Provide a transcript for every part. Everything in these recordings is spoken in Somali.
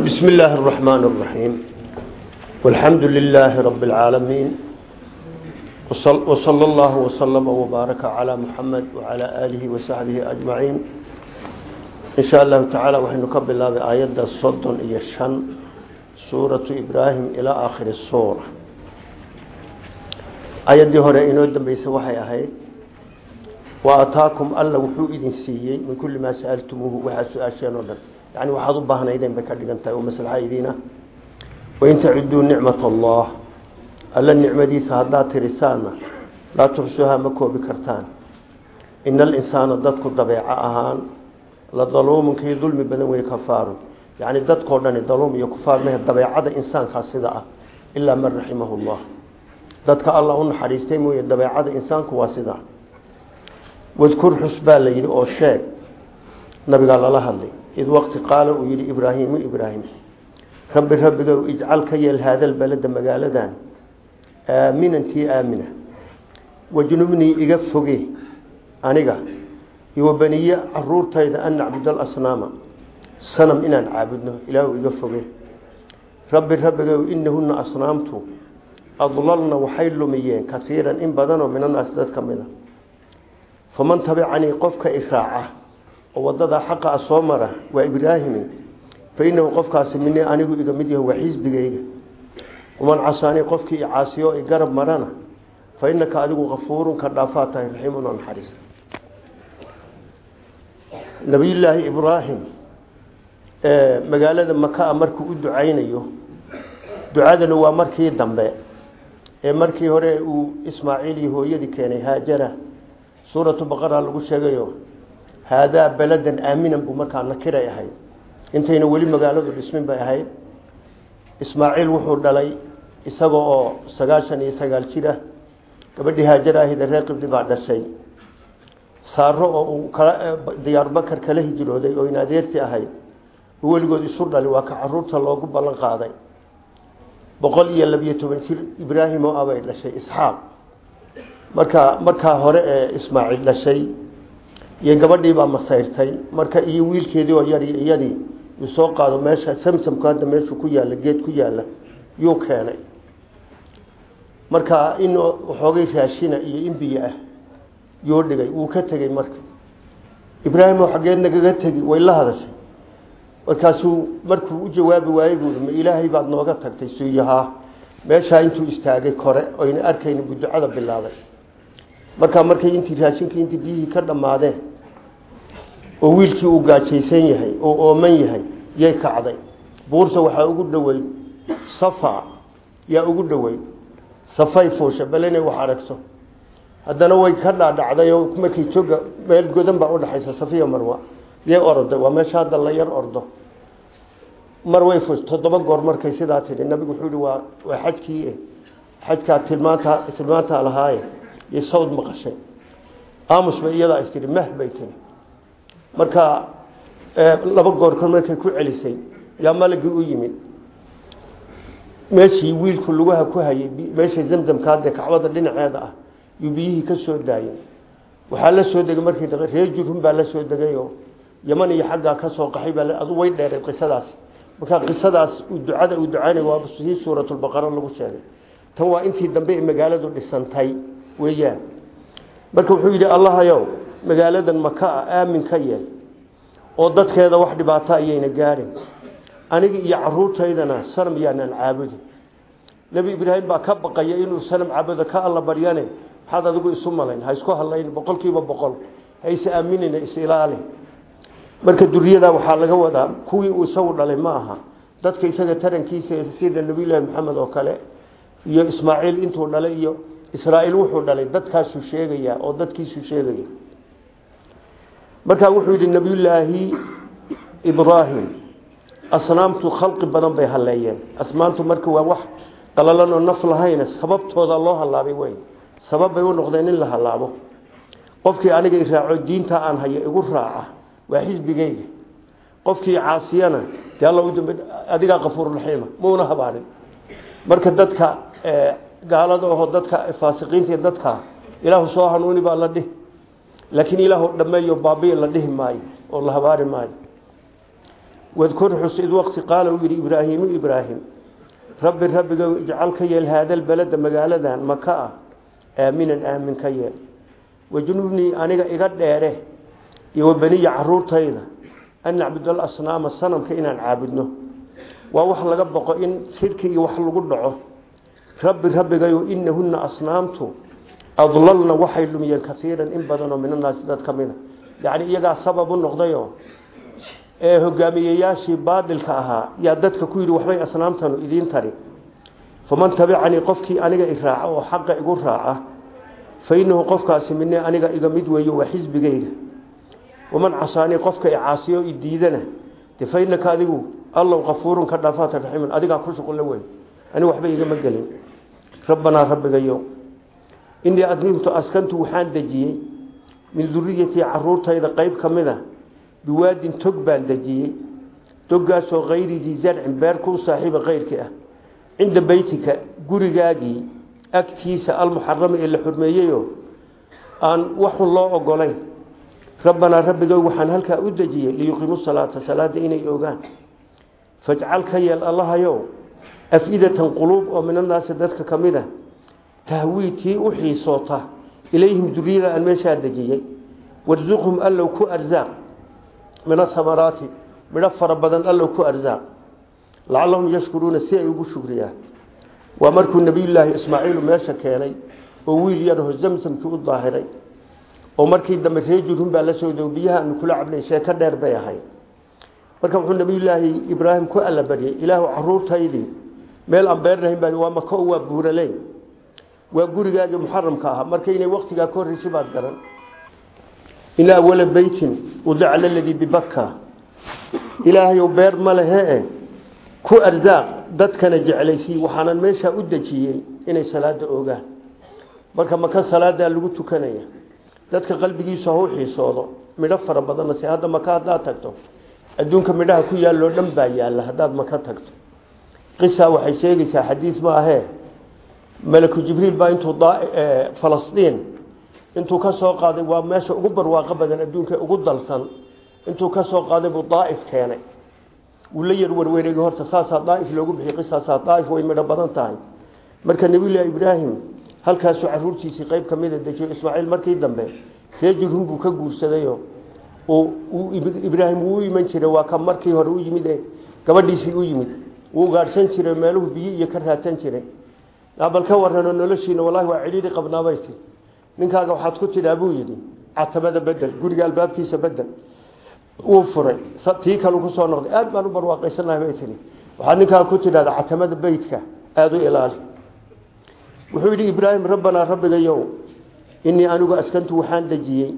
بسم الله الرحمن الرحيم والحمد لله رب العالمين وصلى الله وسلم وبارك على محمد وعلى آله وصحبه أجمعين إن شاء الله تعالى وحين نقبل الله بآيات الصدن يشن سورة إبراهيم إلى آخر السورة آيات دي هنا إنو دنبيس وحي أهي وأتاكم ألا وحو إذن سيي من كل ما سألتموه وحا سؤال شيئا yani waxaad u baahnaydeen bay ka dhigan tahay oo maslaxa idiinah wain tacuduu nicmat allah. Alla nicmadiisa haddaad tirisaanna laa tuxsuhaa ma koobi kartaan. Ina alinsaana dadku dabeeco ahaan la daluumun kii dulmi badan wey kafaarun. Yacni dadkao dhani daluum iyo kufaar mehe dabeecada insaankaa sida ah ilaa man raximahu llah dadka allah u naxariistay mooye dabeecada insaanku waa sidaa ah. wadkur xus oo sheeg nabigaa lala hadlay. Id waqti qaala uu yihi ibraahimu ibraahim rabbi rabbigow ijcal ka yeel haadal balada magaaladan. Aaminan tii aamina. Wajnubnii iga foge aniga iyo baniye caruurtayda an nacbud alasnaama sanam inaan caabudno ilaahu iga foge rabbi rabbigow inahuna asnaamtu adlalna waxay lumiyeen kaiiran in badanoo min annaasi dad ka mida. Faman tabicanii qofka iraaca oo wadadaa xaqa a soo mara waa ibraahimi fa inahu qofkaasi minii anigu iga mid yaho waa xisbigayga waman casaanii qofkii icaasiyo i garab marana fa inaka adigu kafuurun ka dhaafaa tahay raxiimun oo naxariis. Nabiyullaahi ibraahim magaalada makaa markuu u ducaynayo ducadana waa markii dambe ee markii hore uu ismaaciil iyo hooyadii keenay haajara. Suuratu baqara lagu sheegayo haadaa beladan aaminan buu markaa nakiray ahayd intayna weli magaaladu dhismin bay ahayd ismaaciil wuxuu dhalay isaga oo sagaashan iyo sagaal jir ah gabadhii haajar ahida reer qibdi baa dhashay saaro oo uu kala diyaarbakar kala hijrooday oo in adeerti ahayd uu weligood isu dhali waa ka carruurta loogu ballan qaaday boqol iyo labiyo toban jir ibraahim oo abay dhashay isxaaq markaa markaa hore ee ismaaciil dhashay iyo gabadhii baa masayrtay. Marka iyo wiilkeedii oo yar iyadii uu soo qaado meesha samsamku hadda meeshu ku yaalla geed ku yaalla yuu keenay. Marka in waxoogay raashina iyo in biyo ah yuu dhigay wuu ka tegey marka. Ibraahim oo xaggeed nagaga tegi way la hadashay. Markaasuu markuu u jawaabi waayey buui ma ilaahay baad nooga tagtay suuyahaa meeshaa intuu istaagay kore oyna arkayni buu ducada bilaabay markaa markay intii raashinkii intii biyihii ka dhammaadeen oo wiilkii uu gaajaysan yahay oo ooman yahay yay kacday. Buurta waxaa ugu dhoweyd safa yaa ugu dhoweyd safay fuusha bal inay wax aragto. Haddana way ka dhaadhacday oo markay joga meel godan baa udhaxaysa safiya marwa. Yay orday waa meesha hadda la yar ordo. Mar way fuush toddoba goor markay sidaa tidhi nabigu wuxuu waa waa xajkii xajkaa tilmaanta tilmaantaa lahaaye iyo sawd maqashay. Aamus bay iyadaa is tihi mah marka laba goor kor markay ku celisay yaa malagii u yimid. Meeshii wiilku lugaha ku hayay meesha zamzamkaade kacbada dhinaceeda ah yuu biyihii ka soo daayay. Waxaa la soo degay markii reer jurhun baa la soo degayoo yaman iyo xaggaa ka soo qaxay baa adu way dheereed qisadaasi marka qisadaas ducada uu ducaynay waa sii suuratulbaqara lagu sheegay. Tan waa intii dambe ee magaaladu dhisantay weeyaan. Marka wuxuu yidhi allahayow magaaladan maka a aamin ka yeel oo dadkeeda wax dhibaato ayayna gaadhin. Aniga iyo caruurtaydana sanam yaanaan caabudi. Nebi ibraahim baa ka baqaya inuu sanam caabudo ka alla baryane. Maxaad adigu isu malayn ha isku hadlayn boqol. Kiiba boqol hayse aaminina isilaali marka duriyadaa waxaa laga wadaa kuwii uu isagu dhalay ma aha. Dadka isaga tarankiisa sida nabiyullaahi maxamed oo kale iyo ismaaciil intuu dhalay iyo israa'iil wuxuu dhalay. Dadkaasuu sheegaya oo dadkiisuu sheegaya markaa wuxuu yidhi nabiyullaahi ibraahim asnaamtu khalqi badan bay haleeyeen asmaantu marka waa wax qalalan oo naf lahayna sababtooda loo halaabay wey sabab bay u noqdeen in la halaabo qofkii aniga iraaco diinta aan hayo igu raaca waa xisbigeyga qofkii caasiyana dee alla u dambe adigaa qafuurraxiima mauna habaanin marka dadka gaalada oho dadka faasiqiinta dadka ilaahu soo hanuuni baa la dhihi laakiin ilaahu dhameeyo baabi'i la dhihi maayo oo la habaari maayo. Wadkur xus id waqti qaala uu yidhi ibraahiimu ibraahim rabbi rabbiga ijcal ka yeel haada lbalada magaaladan maka ah. Aaminan aamin ka yeel. Wajnubnii aniga iga dheere iyo wabaniya caruurtayda an nacbudal asnaama sanamka inaan caabudno. Waa wax laga boqo in shirki iyo wax lagu dhaco. Rabbi rabbigayo inahunna asnaamtu adlalna waxay lumiyeen kaiiran in badanoo min annaasi dad ka mida. Yacni iyagaa sabab u noqdayo ee hogaamiyeyaashii baadilka ahaa yaa dadka ku yidhi waxbay asnaamtanu idiin tari. Faman tabicanii qofkii aniga i raaca oo xaqa igu raaca fa inahu qofkaasi mine aniga iga mid weeyo waa xisbigayga. Waman casaanii qofka i caasiyo i diidana de fa inaka adigu allow kafuurun ka dhaafaata raxiimun igama gelin inii adnibtu askantu waxaan dejiyey min duriyatii caruurtayda qeyb ka mid a biwaadin tog baan dejiyey toggaasoo kayri dii zarcin beer kuu saaxiiba keyrkii ah. Cinda beytika gurigaagii agtiisa almuxarami ee la xurmeeyeyo aan waxun loo ogolayn rabbanaa rabbigow waxaan halkaa u dejiyey liyuqiimu salaata salaada inay ogaan. Fajcal ka yeel allahayow af-idatan quluub oo min annaasi dadka ka a tahwii tii u xiisoota ilayhim duriyada aan meeshaa dejiyey. Warsuqhum allow ku arsaaq min asamaraati midho fara badan allow ku arsaaq lacallahum yashkuruuna si ay ugu shukriyaan. Waa markuu nebiyullaahi ismaaciilu meesha keenay oo wiil yarho zamsamkii u daahiray oo markii dambe ree jurhun baa la soo dow biyaha aanu kula cabnay sheeko dheer bay ahayd. Marka wuxuu nebiyullaahi ibraahim ku alla baryay ilaahu caruurtaydii meel aan beernahayn baa waa gurigaagii muxaramka ahaa. Marka inay waktigaa ka horreysa baad garan. Ina awala beytin udica laladii bibakka ilaahayow beer ma lehe ku arsaaq dadkana jeclaysii waxaanan meeshaa u dejiyey inay salaada ogaan marka maka salaadaa lagu tukanaya? Dadka qalbigiisu ha u xiisoodo. Midho fara badanna se hadda maka haddaad tagto? Adduunka midhaha ku yaalloo dhan baa yaalla. Haddaad maka tagto? Qisaa waxay sheegaysaa xadiid ma ahee malaku jibriil baa intuu falastiin. Intuu ka soo qaaday waa meesha ugu barwaaqo badan adduunka ugu dalsan. Intuu ka soo qaaday buu daaif keenay. Wuu la yar warwareegi horta saasaa daaif loogu bixiyey qisaasaa daaif way midho badan tahay. Marka nebiyullaahi ibraahim halkaasuu caruurtiisii qeyb ka mida dejiyo ismaaciil markii dambe ree jurhun buu ka guursadayo ibraahim wuu u iman jiray waa ka markii hore u yimid gabadhiisii u yimid. Wuu gaadhsan jiray meeluhu biyo iyo ka raadsan jiray bal ka warano noloshiina wallahi waa cidhiidhi qabnaabayti ninkaaga waxaad ku tidhaa buu yidhi catamada bedel guriga albaabkiisa bedel wuu furay. Tii kalu ku soo noqday. Aad baan u barwaaqaysanahay bay tihi waxaad ninkaaga ku tidhahda catamada beytka aada u ilaali. Wuxuu yidhi ibraahim rabbanaa rabbigayow inii anigu askantu waxaan dejiyey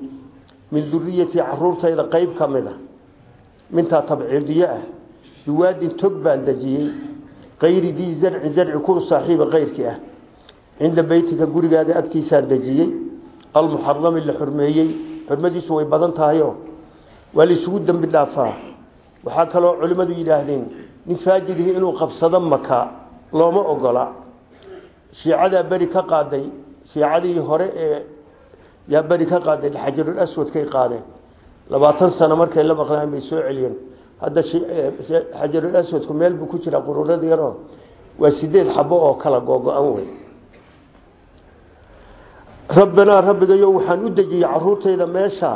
min duriyatii caruurtayda qeyb ka mid a mintaa tabciidiye ah biwaadin tog baan dejiyey kayri dii zarci zarci ku saaxiiba keyrkii ah cinda beytika gurigaaga agtiisaan dejiyey almuxarami la xurmeeyey xurmadiisu way badan tahayo waa laisugu dembi dhaafaa waxaa kaloo culimmadu yidhaahdeen nin faajirihi inuu qabsado maka looma ogola shiicadaa beri ka qaaday shiicadii hore ee yaa beri ka qaaday xajarul aswadkay qaadeen labaatan sano markay la maqnaan bay soo celiyeen hadda xajarul aswadku meel buu ku jiraa quruurada yaroo waa sideed xabo oo kala googo-an wey rabbanaa rabbigayo waxaan u dejiyey caruurtayda meesha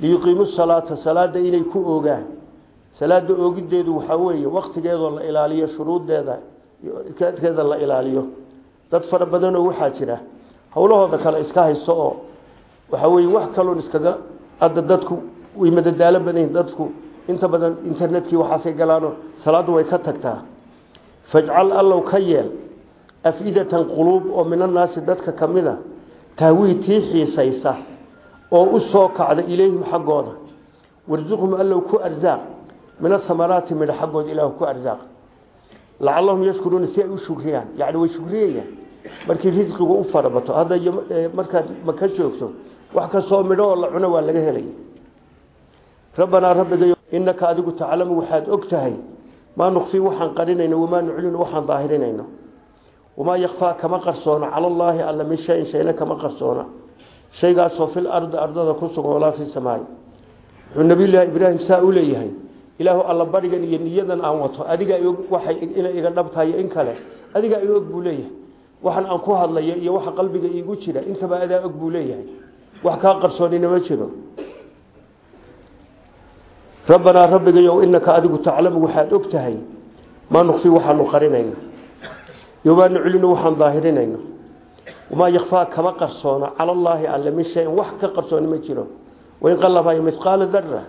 liyuqiimu salaata salaada inay ku oogaan. Salaada oogideedu waxaa weeye waktigeedoo la ilaaliyo shuruuddeeda keeda la ilaaliyo. Dad fara badanoo waxaa jira howlahooda kale iska haysto oo waxaa weye wax kaloon iskaga hadda dadku way madadaalo badanyihin dadku inta badan internetkii waxaasay galaano salaaddu way ka tagtaa. Fajcal allow ka yeel af-idatan quluub oo min annaasi dadka ka mid a tahwii tii xiisaysa oo u soo kacda ilayhim xaggooda. Warsuqhum allow ku arsaaq min asamaraati midho xaggooda ilaahu ku arsaaq lacallahum yashkuruuna si ay u shukriyaan yacni way shukriyayaan. Markii risqigu u farabato hadda markaad maka joogto wax kastoo midho oo la cuno waa laga helay. Rabbanaa rabbigayo innaka adigu taclamu waxaad og tahay maa nukfii waxaan qarinayno wamaa nuclinu waxaan daahirinayno wamaa yakfaa kama qarsoono cala allaahi alla min shayin shayna kama qarsoona. Shaygaasoo fil ardi ardada ku sugan walaa fi samaai. Wuxuu nabiyullaahi ibraahim saa u leeyahay ilaahu alla barigan iyo niyadan aan wato adiga og waxay inay iga dhabtahay in kale. Adiga i og buu leeyahay. Waxan aan ku hadlayo iyo waxa qalbiga iigu jira intaba adaa og buu leeyahay. Wax kaa qarsoonina ma jiro rabbanaa rabbigayow inaka adigu taclamu waxaad og tahay maa nukfi waxaanu qarinayno. Iyo maa nuclinu waxaan daahirinayno wamaa yakfaa kama qarsoono cala allaahi alle min shayin wax ka qarsooni ma jiro. Wain qalabayo mihqaala dara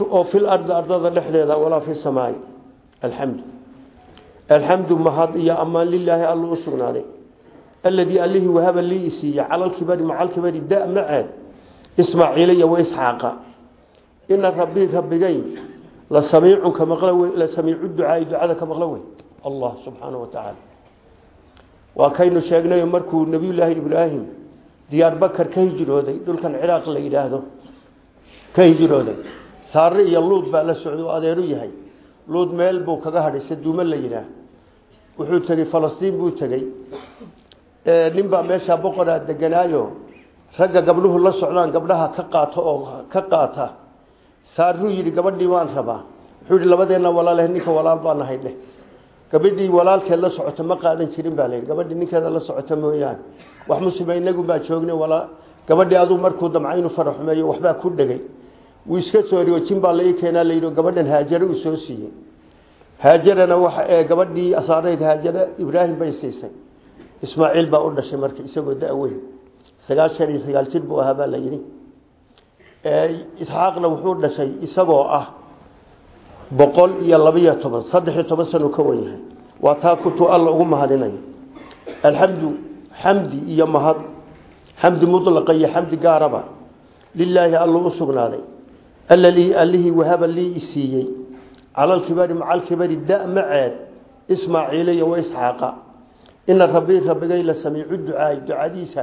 oo fil ardi ardada dhexdeeda walaa fi samaai. Alxamdu alxamdu mahad iyo ammaan lilaahi allu u sugnaaday. Aladii allihii wahaba lii isiiye cala lkibari maca alkibari da maceed ismaaciila iyo waisxaaqa ina rabbii rabbigay la samiicun ka maqla wey la samiicu ducaai ducada ka maqla wey allah subxaana wa tacaala waa kaynu sheegnayo markuu nebiyullaahi ibraahim diyaar bakar ka hijrooday dhulkan ciraaq la yidhaahdo ka hijrooday saare iyo luud baa la socday oo adeeru yahay luud meel buu kaga hadhay saduumo la yidhaah wuxuu tegey falastiin buu tegey nin baa meeshaa boqoraa deganaayo ragga gabdhuhu la socdaan gabdhaha ka qaato oo ka qaata saaruu yidhi gabadhii waan rabaa. Wuxuu yihi labadeenna walaaleh ninka walaal baa nahay dheh. Gabadhii walaalkeed la socota ma qaadan jirin baa layidhi gabadhii ninkeeda la socota mooyaane. Wax muslima inagu baa joognay walaa gabadhii aduu markuu damca inuu faraxumeeyo waxbaa ku dhegay. Wuu iska soo riyo jin baa lai keenaa layidhi gabadhan haajare uu soo siiyey. Haajarana waxa ee gabadhii asaareyd haajare ibraahim bay siisay. Ismaaciil baa u dhashay marka isagoo da-weyn sagaashan iyo sagaal jir buu ahaa baa la yidhi isxaaqna wuxuu dhashay isagoo ah boqol iyo labiyo toban saddex-iyo toban sano ka wan yahay. Waa taa kutuu alla ugu mahadinayo alxamdu xamdi iyo mahad xamdi mulaqa iyo xamdi gaaraba lilaahi alluu u sugnaaday. Allalii allihii wahaba lii isiiyey cala alkibari maca alkibari da maceed ismaaciila iyo waisxaaqa ina rabbii rabbigay la samiicu ducaay ducadiisa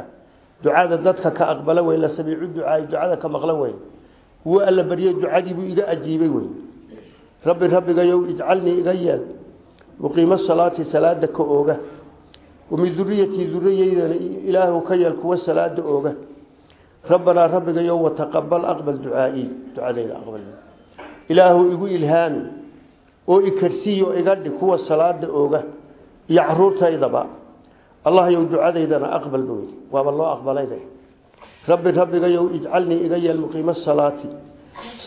ducada dadka ka aqbala wey la samiicu ducaay ducada ka maqla wey wuu alla baryey ducadiibuu iga ajiibay wey rabbi rabbigayow ijcalnii iga yeel. Muqiimo salaati salaada ka ooga. Wamin duriyatii duriyaydana ilaahu ka yeel kuwa salaada ooga. Rabbanaa rabbigayow wataqabal aqbal ducaai ducadayda aqbal. Ilaahu igu ilhaami oo ikarsiiyo iga dhig kuwa salaada ooga. Iyo caruurtaydaba allah yow ducadaydana aqbal ba wey waaba loo aqbalayda rabbi rabbigayow ijcalnii iga yeel muqiimo salaati.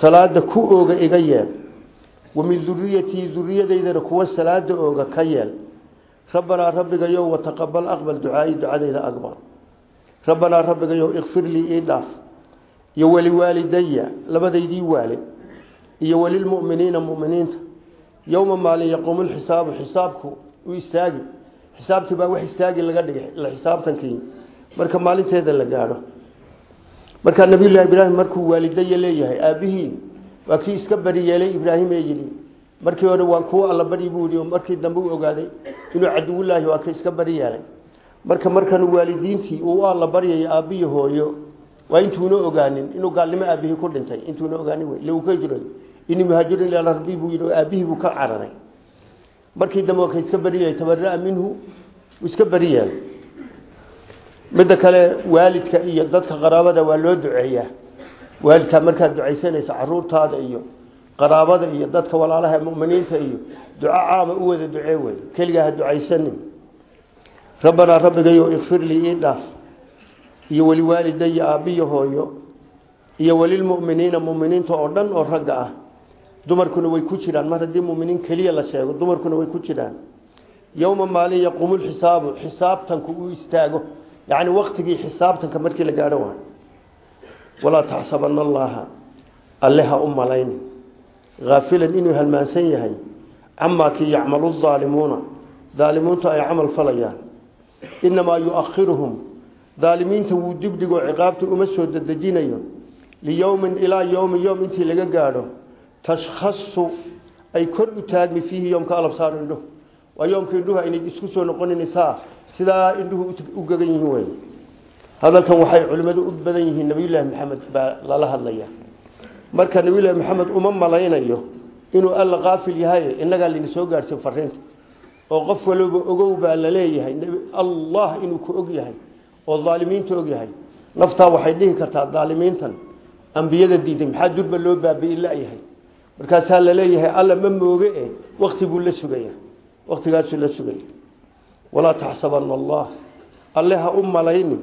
Salaada ku ooga iga yeel. Wamin duriyatii duriyadaydana kuwa salaada ooga ka yeel. Rabbanaa rabbigayow wataqabal aqbal ducaai ducadayda aqbal rabbanaa rabbigayow ikfir lii ii dhaaf. Iyo weliwaalidaya labadaydii waalid. Iyo welilmuminiina muminiinta. Yowma maalin yaquumu lxisaabu xisaabku u istaagi xisaabtii baa wax istaagi laga dhigay la xisaabtankii. Marka maalinteeda la gaadho. Markaa nabiyullahi ibraahim markuu waalidaya leeyahay aabihii waa kii iska bari yeelay ibraahim ee yidhi markii hore waan kuwa alla bari buu markii dambe u ogaaday inuu caduwullaahi waa ka iska bari yeelay. Marka markan waalidiintii uu alla baryayo aabbiyi hooyo waa intuuna ogaanin inuu gaalnimo aabihii ku dhintay intuuna ogaanin wey uu ka jiray inii rabbii buu yidhi aabihii buu ka cararay markii dambe ka iska bari yeelay tabaraa minhu iska bari yeelay midda kale waalidka iyo dadka qaraabada waa loo duceeyaa. Waalidkaa markaad ducaysanaysa caruurtaada iyo qaraabada iyo dadka walaalaha muminiinta iyo duco caama u wada ducee wey keligaa ha ducaysanin rabbanaa rabbigayo ikfir lii ii dhaaf. Iyo weliwaalidaya aabbiyo hooyo. Iyo welilmuminiina muminiinta oo dhan oo ragga ah dumarkuna way ku jiraan. Mar haddii muminiin keliya la sheego dumarkuna way ku jiraan. Yowma maalin yaquumu lxisaabu xisaabtanku uu istaago. Yacni waktigii xisaabtanka markii la gaadho waay walaa taxsabana allaha alle ha u malayn. Haafilan inuu halmaansan yahay. Camaa kii yacmalu daalimuuna daalimuunta ay camal falayaan. Inamaa yuakhiruhum. Daalimiinta wuu dibdhigo ciqaabta uma soo dedejinayo liyowmin ilaa yowmin yowm intii laga gaadho tashkhasu ay kor u taagmi fiihi yoomka alabsaar indhuhu waa yoomka indhuhu aynay isku soo noqoninaysaa sidaa indhuhu u gegan yihiin wey hadalkan waxay culimmadu u badan yihiin nabiyullaahi maxamed baa lala hadlaya marka nabiyullaahi maxamed uma malaynayo inuu alla qaafil yahay innagaa layna soo gaadhsin fariinta oo qof waliba ogow baa la leeyahay allah inuu ku og yahay oo daalimiinta og yahay naftaa waxay dhihi kartaa daalimiintan ambiyada diiday maxaa durba loo baabi'i la-yahay markaasaa la leeyahay alla ma mooge e buu la sugaya waktigaasuu la sugaya walaa taxsabana allah. Alle ha u malayni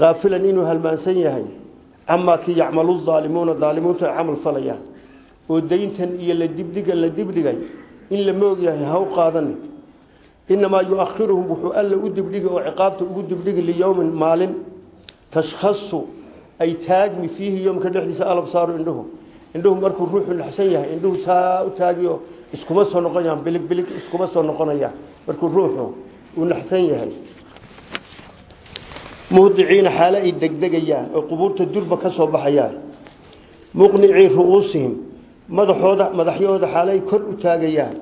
haafilan inuu halmaansan yahay camaa kii yacmalu aalimuuna daalimuuntu ay camal falayaan. Oo dayntan iyo la dibdhiga la dibdhigay in la moog yahay ha u qaadani inamaa yuakhiruhum wuxuu alla u dibdhigi oo ciqaabta ugu dibdhigi liyowmin maalin tashkhasu ay taagmi fiihi yoomka dhexdiisa alabsaaru indhuhu indhuhu markuu ruuxu naxsan yahay indhuhu saa u taagiyo iskuma soo noqonayaan bilig bilig iskuma soo noqonayaan. Markuu ruuxu uu naxsan yahay muhdiciina xaale ay degdegayaan oo qubuurta durba ka soo baxayaan. Muqnicii ru'uusihim madaxooda madaxyahooda xaale ay kor u taagayaan.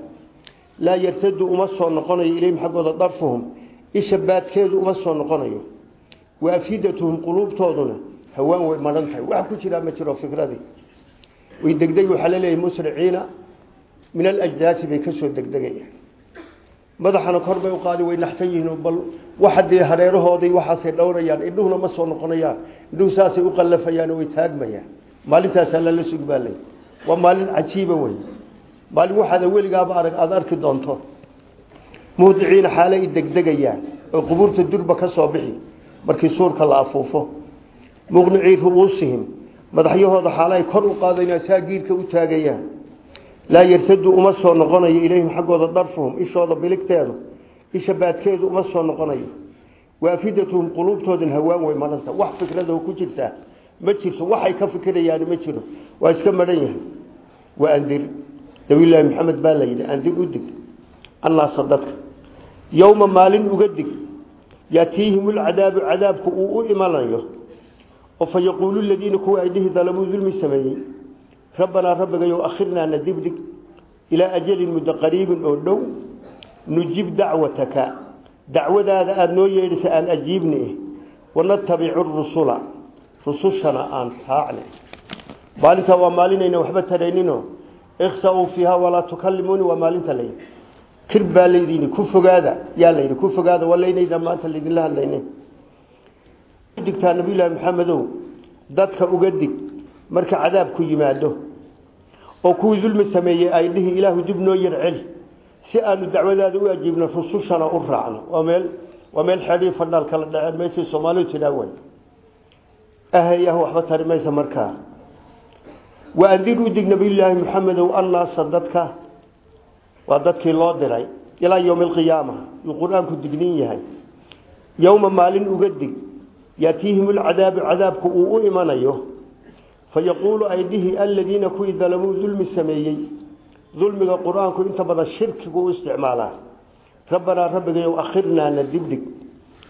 Laa yartadu uma soo noqonayo ilayhim xaggooda darfuhum isha baadkeedu uma soo noqonayo. Wa afidatuhum quluubtooduna hawaan way madhan tahay. Wax ku jiraa ma jiro fikradii way degdegi waxaa la leeyahay musriciina min alajdaasi bay ka soo degdegayaan madaxana kor bay u qaadi way naxsan yihiin bal waxa dee hareerahooday waxaasay dhowrayaan indhuhuna ma soo noqonayaan. Indhuhu saasay u qallafayaan way taagmayaan. Maalintaasaa lala sugi baa ley waa maalin cajiiba wey maalin waxaada weligaaba arag aada arki doonto. Muhdiciina xaale ay degdegayaan oo qubuurta durba ka soo bixi. Markii suurka la afuufo. Muqnicii ru'uusihim madaxyahooda xaale ay kor u qaadayaan saa giirka u taagayaan. Laa yartadu uma soo noqonayo ilayhim xaggooda darfuhum ishooda biligteedu isha baadkeedu uma soo noqonayo. Waafidatuhum quluubtoodan hawaan way madhanta wax fikradaho ku jirtaa ma jirto. Waxay ka fikirayaan ma jiro. Waa iska madhan yahay. Waandir nabiyulaahi maxamed baa la yidhi andir u dig. Annaasa dadka. Yowma maalin uga dig. Yaatiihim lcadaabu cadaabku uu u imanayo oo fa yaquulu ladiina kuwa ay dhihi dalamuu dulmi sameeyey rabbanaa rabbigayow akhirnaa na dibdhig ilaa ajalin muddo qariibin oo dhow nujib dacwataka dacwadaada aada noo yeedhisa aan ajiibni wanatabicu rusula rusushana aan raacni maalintaa waa maalinayna waxba tarayninoo ikhsa-uu fiiha walaa tukallimuuni waa maalinta layidhi. Kir baa laydini ku fogaada yaa layidhi digtaa nabiyullaahi maxamedow dadka uga dig marka cadaabku yimaado oo kuwii dulmi sameeyey ay dhihi ilaahu dib noo yar celi si aanu dacwadaada u ajiibno rusushana u raacno. Waa meel waa meel xedhii fadhaal kala dhaceen meeshay soomaalidu tidhaa way. Ahayah waxba tari maysa markaa wa andir u dig nabiyullaahi maxamedow annaasa dadka waa dadkii loo diray. Ilaa yowmi alqiyaama yuu qur'aanku dignin yahay. Yowma maalin uga dig yaatiihim lcadaabu cadaabku uu u imanayo fayaquulu ay dhihi aladiina kuwii dalamuu dulmi sameeyey dulmiga qur'aanku inta badan shirkigu u isticmaalaa rabbanaa rabbigayow akhirnaa na dibdhig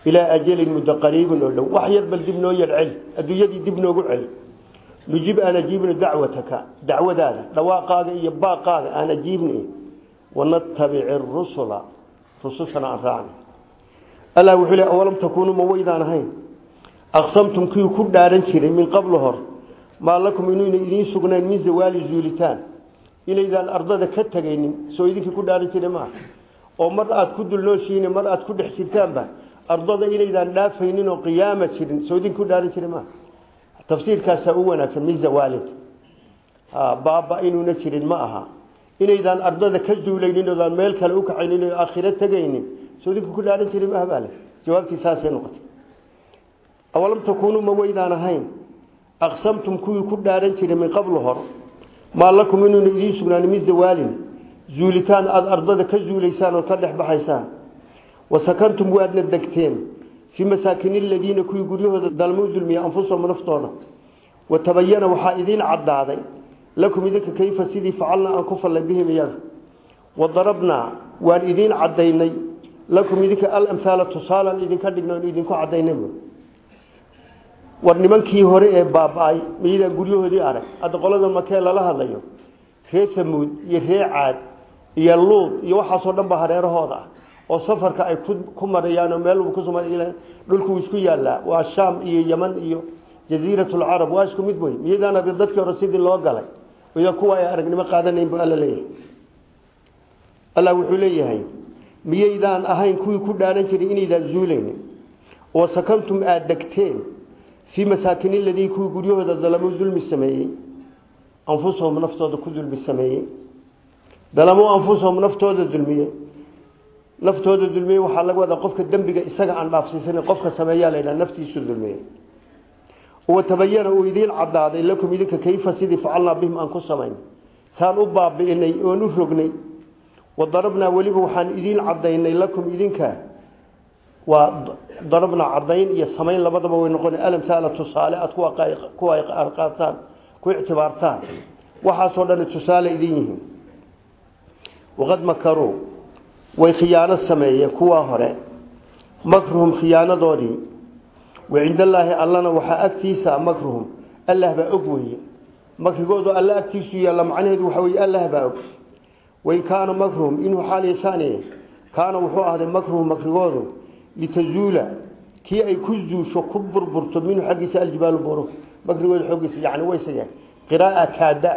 ilaa ajalin muddo qariibin oo dhow wax yar bal dib noo yar celi adduunyadii dib noogu celi nujib aan ajiibna dacwataka dacwadaada dhawaaqaaga iyo baaqaaga aan ajiibni wanatabici rusula rusushana aan aqsamtum kii ku dhaaran jiray min qablu hor maa lakum inuuna idiin sugnayn min zawaali zuulitaan inaydaan ardada ka tegaynin soo idinkii ku dhaaran jiray maaha oo mar aad ku dulnooshihiin mar aad ku dhex jirtaanba ardada inaydaan dhaafaynin oo qiyaama jirin soo idinki ku dhaaran jiray maaha tafsiirkaasaa u wanaagsan min zawaalin baaba inuuna jirin ma aha inaydaan ardada ka zuulaynin oodaan meel kale u kacaynin oo aakhiro tegaynin soo idinki ku dhaaran jiray maaha baale jawaabtii saasay noqotay awalam takuunuu ma waydaan ahayn aqsamtum kuwii ku dhaaran jiray min qablu hor maa lakum inuuna idiin sugnaan min zawaalin zuulitaan aada ardada ka zuulaysaan oo ka dhex baxaysaan wasakantum waadna degteen fii masaakin aladiina kuwii guryahooda dalmuu dulmiya anfusahum naftooda watabayana waxaa idiin caddaaday lakum idinka kayfa sidii facalnaa aan ku fallay bihim iyaga wadarabnaa waan idiin caddaynay lakum idinka alamhaala tusaalan idinka dhigna idinku caddaynay war nimankii hore ee baaba-ay miydaan guryahoodii arag. Hadda qolada makee lala hadlayo? Ree samuud iyo ree caad iyo luud iyo waxaasoo dhan ba hareerahooda ah. Oo safarka ay ku marayaan oo meel kusuma dhulku isku yaallaa. Waa shaam iyo yeman iyo jaziirat lcarab waa isku mid wey miydaan arag dadkii hore sidii loo galay ida kuwa ay aragnimo qaadanayn bu alla leeyahay. Allah wuxuu leeyahay miyaydaan ahayn kuwii ku dhaaran jiray inaydaan zuulaynin oo sakantum aada degteen fii masaakin aladii kuwii guryahooda dalamuu dulmi sameeyey anfusahum naftooda ku dulmi sameeyey dalamuu anfusahum naftooda dulmiyey naftooda dulmiyey waxaa laga wadaa qofka dembiga isaga aan dhaafsiisanin qofka sameeyaa la yidhaha naftiisu dulmiyey watabayana uu idiin cadaaday lakum idinka kayfa sidii facalnaa bihim aan ku samayn saan u baabi'inay oon u rognay wadarabnaa weliba waxaan idiin cadaynay lakum idinka waa darabnaa cadayn iyo samayn labadaba way noqona alam saala tusaale aad kuwa qaataan ku ictibaartaan. Waxaasoo dhan tusaale idin yihiin. Waqad makaruu way khiyaano sameeyeen kuwaa hore. Makruhum khiyaanadoodii wacindallaahi allana waxaa agtiisa makruhum. Allah baa og weye makrigoodu alla agtiisu yaalla macnaheedu waxa weye allah baa og. Wain kaana makruhum inuu xaal yeeshaane kaana litazuula kii ay ku zuusho ku burburto minhu xaggiisa aljibaalu buru makrigooda xoogiisa yani waysaya qiraaa kaada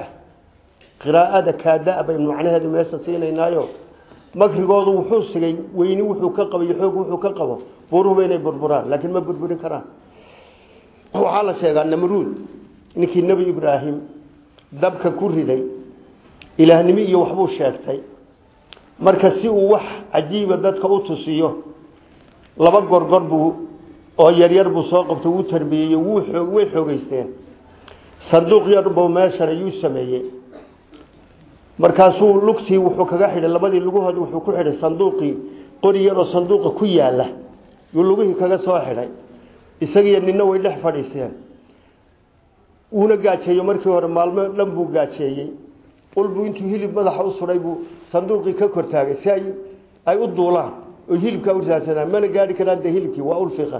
qiraa'ada kaada baynu macnaheedu meesha siinaynaayo makrigoodu wuxuu sigay weyni wuxuu ka qabo iyo xoog wuxuu ka qabo buruhuba inay burburaan laakiin ma burburin karaan waxaa la sheegaa namruud ninkii nebi ibraahim dabka ku riday ilaahnimo iyo waxbuu sheegtay marka si uu wax cajiiba dadka u tusiyo laba gorgor buu oo yaryar buu soo qabtay wuu tarbiyeeyey wuu way xoogeysteen sanduuq yar buu meeshan ayuu sameeyey. Markaasuu lugtii wuxuu kaga xidhay labadii lugahood wuxuu ku xidhay sanduuqii qori yaroo sanduuqa ku yaalla yuu lugihii kaga soo xidhay. Isagiiyo nina way dhex fadhiiseen wuuna gaajeeyo markii hore maalmo dhan buu gaajeeyey ulbuu intuu hilib madaxa u suday buu sanduuqii ka kortaagay si ay ay u duulaan oo hilibkaa u raadsadaan mana gaari karaan de hilibkii waa ulfiqa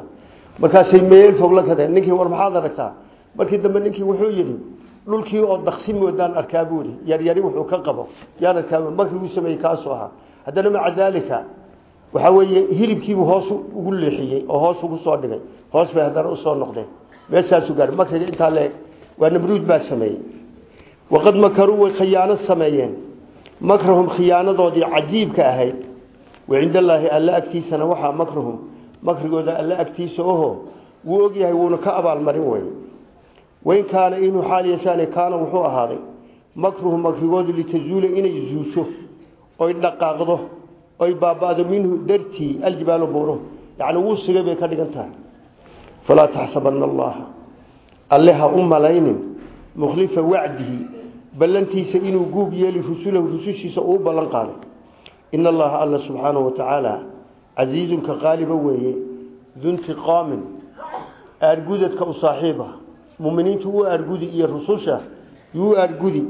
markaasay meel fog la kadeen ninkii war maxaad aragtaa? Markii dambe ninkii wuxuu yidhi dhulkii oo daksi moodaan arkaa buu yidhi. Yaryari wuxuu ka qabo yaan arkaa markii uu sameeyey kaasuu ahaa. Haddana maca daalika waxaa weeye hilibkiibuu hoos ugu leexiyey oo hoos ugu soo dhigay. Hoos bay haddana u soo noqdeen. Meeshaasuu gaaray makriga intaa leeg. Waa namruud baa sameeyey. Waqad makaruu way khiyaano sameeyeen. Makrahum khiyaanadoodii cajiibka ahayd wacind allaahi alla agtiisana waxaa makrahum makrigooda alla agtiisa oho wuu ogyahay wuuna ka abaalmarin wey wain kaana inuu xaal yeeshaane kaana wuxuu ahaaday makruhum makrigoodu litazuula inay zuusho oy dhaqaaqdo oy baaba'do minhu dartii aljibaalu buuruhu yacni wuu sigay bay ka dhigan tahay. Falaa taxsabana allaha alle ha u malaynin mukhlifa wacdihi ballantiisa inuu guub yeeli rusulahu rusushiisa uu ballan qaaday in allaha alla subxaanahu watacaala casiizunka qaaliba weeye duntiqaamin aargudadka u saaxiiba muminiintu u aargudi iyo rususha yuu aargudi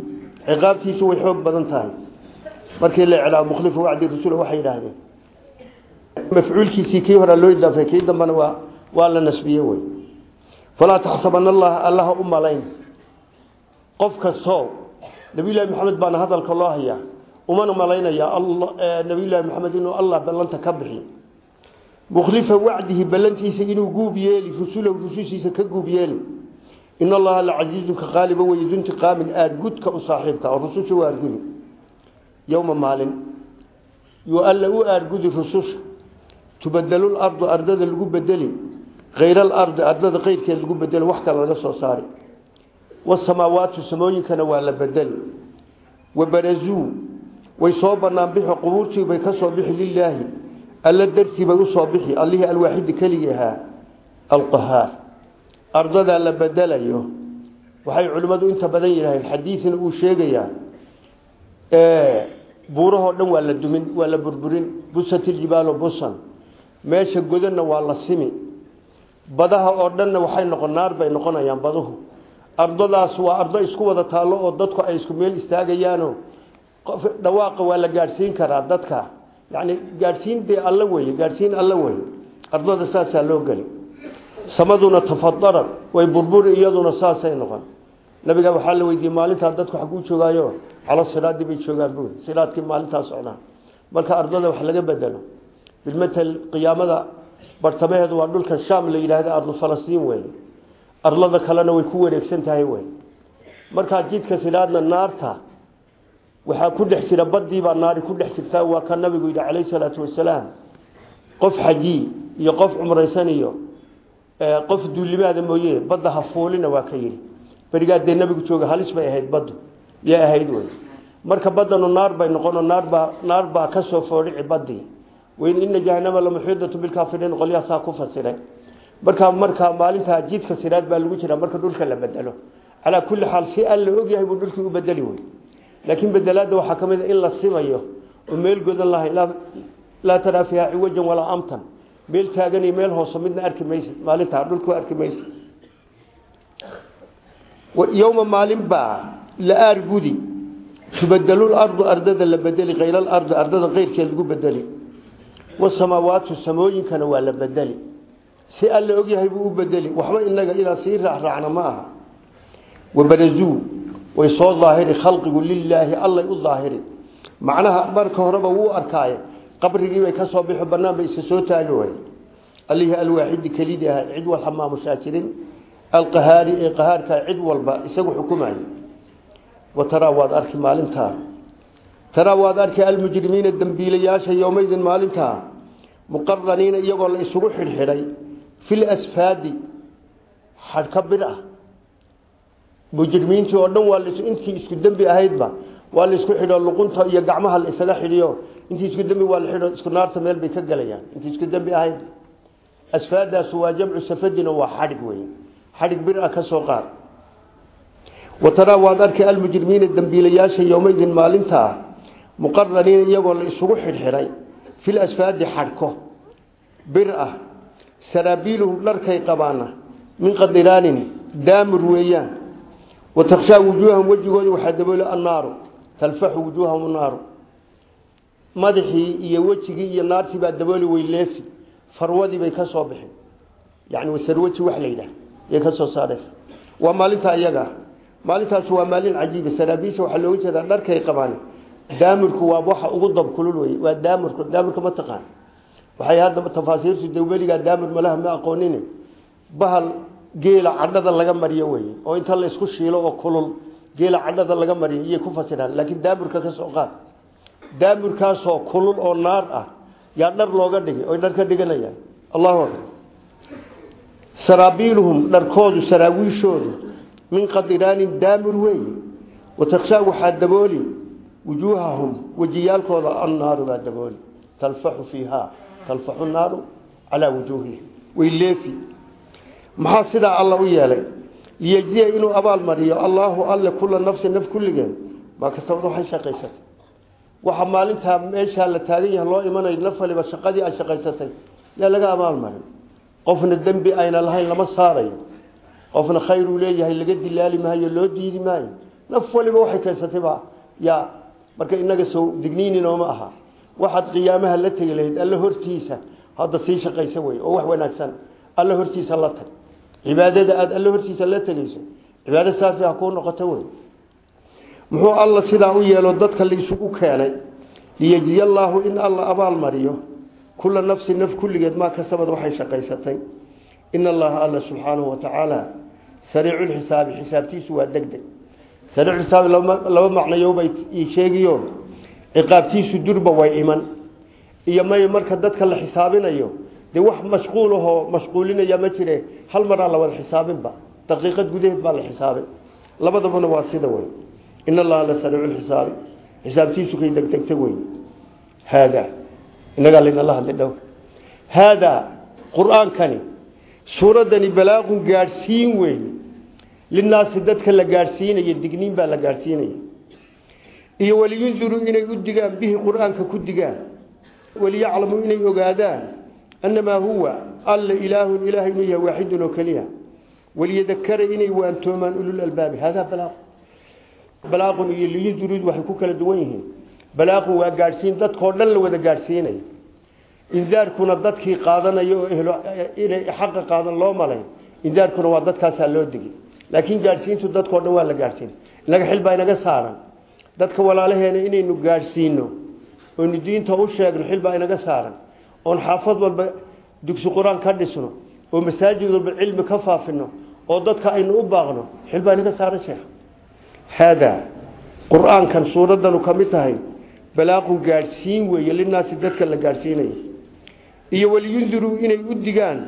ciqaabtiisu way xoog badan tahay markii la iclaamo mukhlifa wacdi rasula waxay yidhaahdeen mafcuulkiisii kii hore loo idaafay kii dambena waa waa la nasbiye wey falaa taxsabana allaha allaha u malayn qof kastoo nabiyullaahi maxamed baana hadalka loo hayaa umana malaynaya nabiyullaahi maxamed inuu allah ballanta ka bixi. Mukhlifa wacdihi ballantiisa inuu guub yeeli rusulahu rusushiisa ka guub yeeli. In allaha la casiizunka qaaliba weye duntiqaamin aargudka u saaxiibka oo rususha u aargudi yowma maalin yuu alla u aargudi rususha tubadelu lardu ardada lagu bedeli hayr alardi ardada keyrkeed lagu bedeli wax kale laga soo saari. Wasamaawaatu samooyinkana waa la bedeli wabarazuu way soo banaan bixi qubuurtii bay ka soo bixi lilaahi alla dartii bay u soo bixi allihii alwaaxidi keligii ahaa alqahaar ardadaa la bedelayo waxay culimmadu inta badan yidhaaheen xadiidna uu sheegayaa buurahoo dhan waa la dumin waa la burburin busatiljibaalu busan meesha godanna waa la simi. Badaha oo dhanna waxay noqon naar bay noqonayaan baduhu. Ardadaas waa ardo isku wada taallo oo dadku ay isku meel istaagayaano dhawaaqa waa la gaadhsiin karaa dadka. Yacni gaadhsiin dee alla weye gaadhsiin alla weye ardada saasaa loo geli. Samaduna tafadaran way burburi iyaduna saasay noqon. Nabiga waxaa la weydiiyey maalintaa dadku xaguu joogaayo? Calo siraadii bay joogaan buuri siraadkii maalintaa socdaan marka ardada wax laga bedelo bilmatal qiyaamada bartamaheedu waa dhulkan sham la yidhaahda ardu falastiin wey arlada kalena way ku wareegsan tahay wey markaa jidka siraadna naarta waxaa ku dhex jira badiibaa naari ku dhex jirtaa waa ka nabigu yidhi calayhi salaatu wasalaam. Qof xajii iyo qof cumraysan iyo qof duulimaada mooye badda ha fuulina waa ka yidhi. Berigaa dee nabigu jooga halis bay ahayd baddu. Yay ahayd wey. Marka baddanu naar bay noqono naarbaa naar baa ka soo foodhici baddii weyn ina jahanama lamuxiidatu bilkaafiriin qolyahaasaa ku fasiray markaa markaa maalintaa jidka siraad baa lagu jiraa marka dhulka la bedelo. Calaa kulli xaal si alla ogyahay buu dhulkii u bedeli wey laakiin bedelaadda waxaa ka mid a in la simayo oo meel godan lahayn laa taraa fiiha ciwajan walaa amtan. Meel taagan iyo meel hoose midna arki maysa maalintaa dhulku arki maysa. Yowma maalin baa la aargudi tubadelu lardu ardada la bedeli kayr alardi ardada keyrkeed lagu bedeli. Wasamaawaatu samooyinkana waa la bedeli. Si alla ogyahay buu u bedeli. Waxba inaga inaa sii raacraacna ma aha. Wabarazuu way soo daahiri khalqigu lilaahi allay u daahiri macnaha marka horeba wuu arkaaye qabrigiibay ka soo bixo banaan bay iska soo taagi way. Allihii alwaaxidi kelidii ahaa cid walha maamushaa jirin alqahaari ee cid walba isagu xukumayo. Wataraa waad arki maalintaa taraa waad arki almujrimiina dembiilayaasha yowmaydin maalintaa muqaraniina iyagoo la isugu xidhxidhay. Fil asfaadi xadhka bir ah mujrimiintii oo dhan waa intii isku dembi ahaydba waa la isku xidho luqunta iyo gacmaha la isaga xidhiyo intii isku dembi waa la xidho isku naarta meel bay ka gelayaan intii isku dembi ahayd asfaadaasu waa jamcu safadina waa xadhig wey xadhig bir ah ka soo qaad. Wataraa waad arki almujrimiina dembiilayaasha yowmaydin maalintaa muqaraniina iyagoo la isugu xidhxidhay fil asfaadi xadhko. Bir ah saraabiiluhum dharkay qabaana min qadiraanin daamur weeyaan watakhshaa wujuuhahum wejigooda waxaa daboole annaaru. Talfaxu wujuuhahum naaru madaxii iyo wejigii iyo naartii baa dabooli way leefi farwadii bay ka soo bixin. Yani wasarwaji wax la yidhaah. Yay ka soo saaraysa. Waa maalintaa iyaga maalintaas waa maalin cajiiba saraabiisha waxaa looga jeedaa dharkay qabaan. Daamurku waa waxa ugu dabkulul wey waa daamurku daamurka ma taqaan. Waxay hadda tafaasiirtu bahal geela cadhada laga mariyo wey oo inta la isku shiilo oo kulul geela cadhada laga mariyo iyay ku fasiraan. Laakiin daamurka ka soo qaad. Daamurkaasoo kulul oo naar ah yaa dhar looga dhigay oy dhar ka dhiganayaan allahu akbar. Saraabiiluhum dharkoodu saraawiishoodu min qadiraanin daamur weeye. Watakhshaa waxaa dabooli. Wujuuhahum wejiyaalkooda annaaru baa dabooli. Talfaxu fiiha talfaxu naaru calaa wujuuhihim. Way leefi maxaa sidaa alla u yeelay. Liyejziya inuu abaal mariyo. Allaahu alle kula nafsi naf kulligeen maa kastabad waxay shaqaysatay. Waxa maalintaa meeshaa la taagan yahay loo imanayo naf waliba shaqadii ay shaqaysatay yaa laga abaal marin. Qofna dembi ayna lahayn lama saarayo. Qofna khayruu leeyahay laga dilaali maayo loo diidi maayo. Naf waliba waxay kaysatayba yaa marka inaga sow digniininooma aha. Waxaad qiyaamaha la tegi lahayd alla hortiisa. Hadda sii shaqaysa wey oo wax wanaagsan. Alla hortiisa la tag cibaadada aada alla hortiisa la tegayso cibaado saafi ha kuu noqoto wey. Muxuu alla sidaa u yeelo dadka laisugu keenay? Liyejziya allaahu in alla abaal mariyo. Kula nafsi naf kulligeed maa kasabad waxay shaqaysatay. In allaha alla subxaanahu watacaala sariiculxisaabi xisaabtiisu waa deg deg sariicuxisaabi laba macnayobay sheegiyo. Ciqaabtiisu durba way iman. Iyo may marka dadka la xisaabinayo dee wax mashquul ahoo mashquulinaya ma jire. Hal maraa la wada xisaabinba daqiiqad gudaheed baa la xisaabin. Labadabana waa sida wey in allaha la sariiculxisaabi xisaabtiisu kay degdegta wey haadaa inagaa laynala hadlay dhow. Haadaa qur'aankani. Suuraddani balaaqun gaadhsiin wey linaasi dadka la gaadhsiinaya digniin baa la gaadhsiinaya iyo waliyunduruu inay u digaan bihi qur'aanka ku digaan. Waliyaclamuu inay ogaadaan annamaa huwa alla ilaahun ilaah inuu yahay waaxidun oo keliya waliyadakara inay waantoomaan ulul albaabi haadaa balaaqun balaaqun iyo liyunduruud waxay ku kala duwan yihiin balaaqun waa gaadhsiin dadkao dhan la wada gaadhsiinaya indaarkuna dadkii qaadanaya oo ehlo inay xaqa qaadan loo malay indaarkuna waa dadkaasaa loo digi laakiin gaadhsiintu dadkao dhan waa la gaadhsiin inaga xil baa inaga saaran dadka walaalaheena inaynu gaadhsiino oon xaafad walba dugsi qur'aan ka dhisno oo masaajid walba cilmi ka faafino oo dadka aynu u baaqno xil baa inaga saaran sheekh. Haadaa qur'aankan suuraddanu ka mid tahay balaaqun gaadhsiin weeye linaasi dadka la gaadhsiinayo iyo waliyundiruu inay u digaan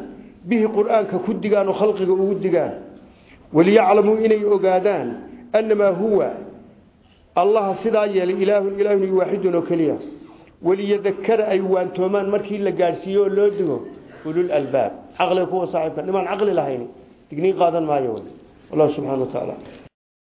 bihi qur'aanka ku digaan oo khalqiga ugu digaan. Waliyaclamuu inay ogaadaan annamaa huwa allaha sidaa yeelay ilaahun ilaahun waaxidun oo keliya waliyadakara ay waantoomaan markii la gaadhsiiyo oo loo digo ulul albaab. Caqliga kuwa saaxiibka nimaan caqli lahayn digniin qaadan maayo wallahu subxana wa tacaala